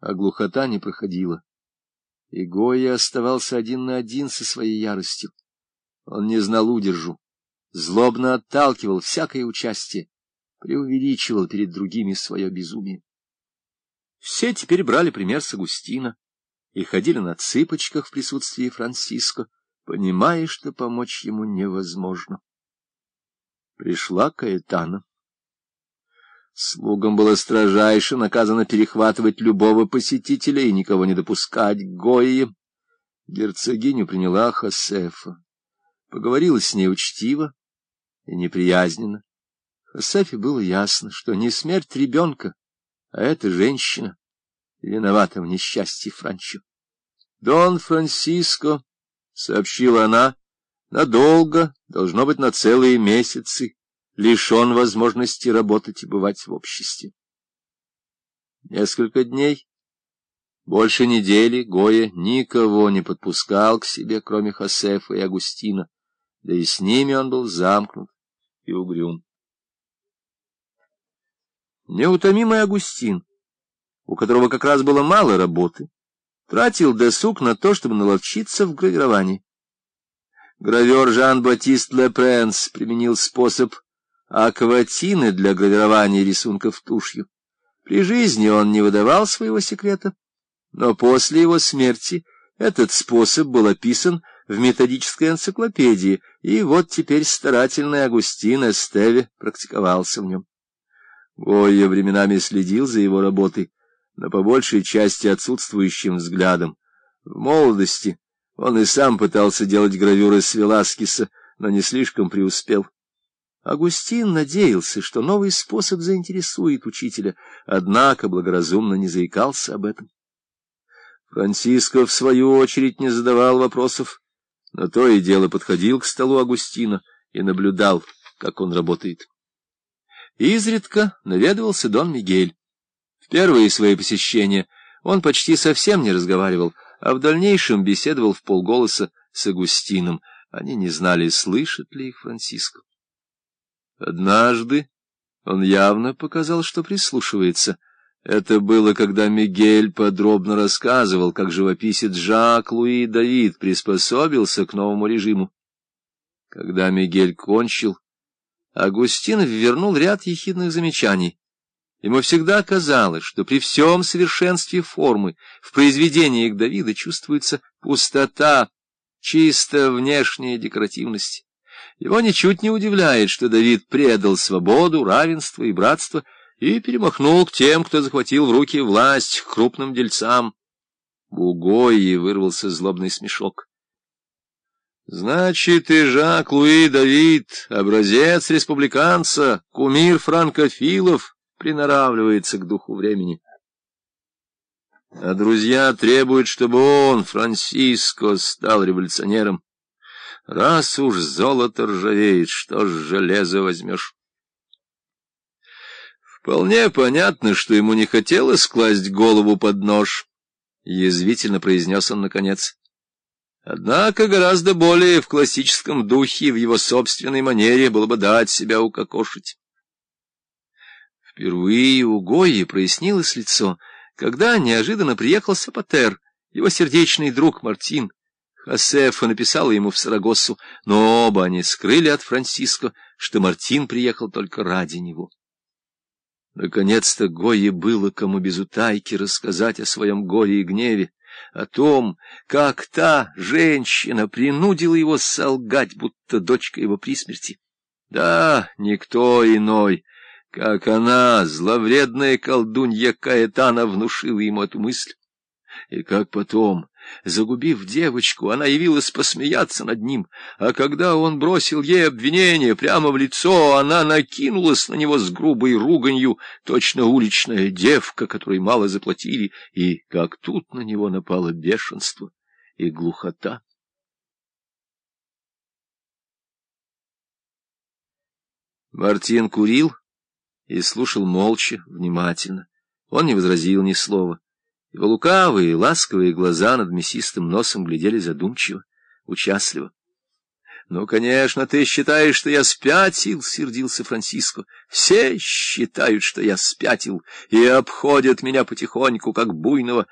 а глухота не проходила. И Гоя оставался один на один со своей яростью. Он не знал удержу, злобно отталкивал всякое участие, преувеличивал перед другими свое безумие. Все теперь брали пример с Агустина и ходили на цыпочках в присутствии Франциско, понимая, что помочь ему невозможно. Пришла Каэтана. Слугам было строжайше наказано перехватывать любого посетителя и никого не допускать к Гойе. Герцогиню приняла Хосефа. Поговорила с ней учтиво и неприязненно. Хосефе было ясно, что не смерть ребенка, а эта женщина виновата в несчастье Франчо. «Дон Франсиско», — сообщила она, — «надолго, должно быть, на целые месяцы, лишен возможности работать и бывать в обществе. Несколько дней, больше недели, Гоя никого не подпускал к себе, кроме Хосефа и Агустина, да и с ними он был замкнут и угрюм. Неутомимый Агустин, у которого как раз было мало работы, тратил досуг на то, чтобы наловчиться в гравировании. Гравер Жан-Батист Лепренс применил способ акватины для гравирования рисунков тушью. При жизни он не выдавал своего секрета, но после его смерти этот способ был описан в методической энциклопедии, и вот теперь старательный Агустин Эстеве практиковался в нем. Гойя временами следил за его работой, но по большей части отсутствующим взглядом. В молодости он и сам пытался делать гравюры с Веласкеса, но не слишком преуспел. Агустин надеялся, что новый способ заинтересует учителя, однако благоразумно не заикался об этом. Франциско, в свою очередь, не задавал вопросов, но то и дело подходил к столу Агустина и наблюдал, как он работает. Изредка наведывался Дон Мигель. В первые свои посещения он почти совсем не разговаривал, а в дальнейшем беседовал в полголоса с Агустином. Они не знали, слышит ли их Франциско. Однажды он явно показал, что прислушивается. Это было, когда Мигель подробно рассказывал, как живописец Жак Луи Давид приспособился к новому режиму. Когда Мигель кончил, Агустин вернул ряд ехидных замечаний. Ему всегда казалось, что при всем совершенстве формы в произведениях Давида чувствуется пустота, чисто внешняя декоративность. Его ничуть не удивляет, что Давид предал свободу, равенство и братство и перемахнул к тем, кто захватил в руки власть, к крупным дельцам. У Гои вырвался злобный смешок. Значит, и Жак-Луи Давид, образец республиканца, кумир франкофилов, приноравливается к духу времени. А друзья требуют, чтобы он, Франсиско, стал революционером. Раз уж золото ржавеет, что ж железо возьмешь? Вполне понятно, что ему не хотелось класть голову под нож, — язвительно произнес он наконец. Однако гораздо более в классическом духе, в его собственной манере было бы дать себя укокошить. Впервые у Гои прояснилось лицо, когда неожиданно приехал Сапатер, его сердечный друг Мартин. Хосефа написала ему в Сарагоссу, но оба они скрыли от Франциско, что Мартин приехал только ради него. Наконец-то Гойе было кому без утайки рассказать о своем горе и гневе, о том, как та женщина принудила его солгать, будто дочка его при смерти. Да, никто иной, как она, зловредная колдунья Каэтана, внушила ему эту мысль. И как потом Загубив девочку, она явилась посмеяться над ним, а когда он бросил ей обвинение прямо в лицо, она накинулась на него с грубой руганью, точно уличная девка, которой мало заплатили, и как тут на него напало бешенство и глухота. Мартин курил и слушал молча, внимательно. Он не возразил ни слова. Его лукавые, ласковые глаза над мясистым носом глядели задумчиво, участливо. Ну, конечно, ты считаешь, что я спятил, — сердился Франциско. Все считают, что я спятил, и обходят меня потихоньку, как буйного